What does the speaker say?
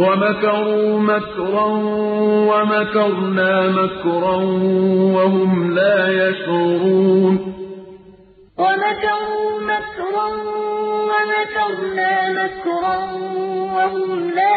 وَمَكَرُوا مَكْرًا وَمَكَرْنَا مَكْرًا وَهُمْ لَا يَشْعُرُونَ. وَمَكَرُوا مَكْرًا وَمَكَرْنَا مَكْرًا وَهُمْ لَا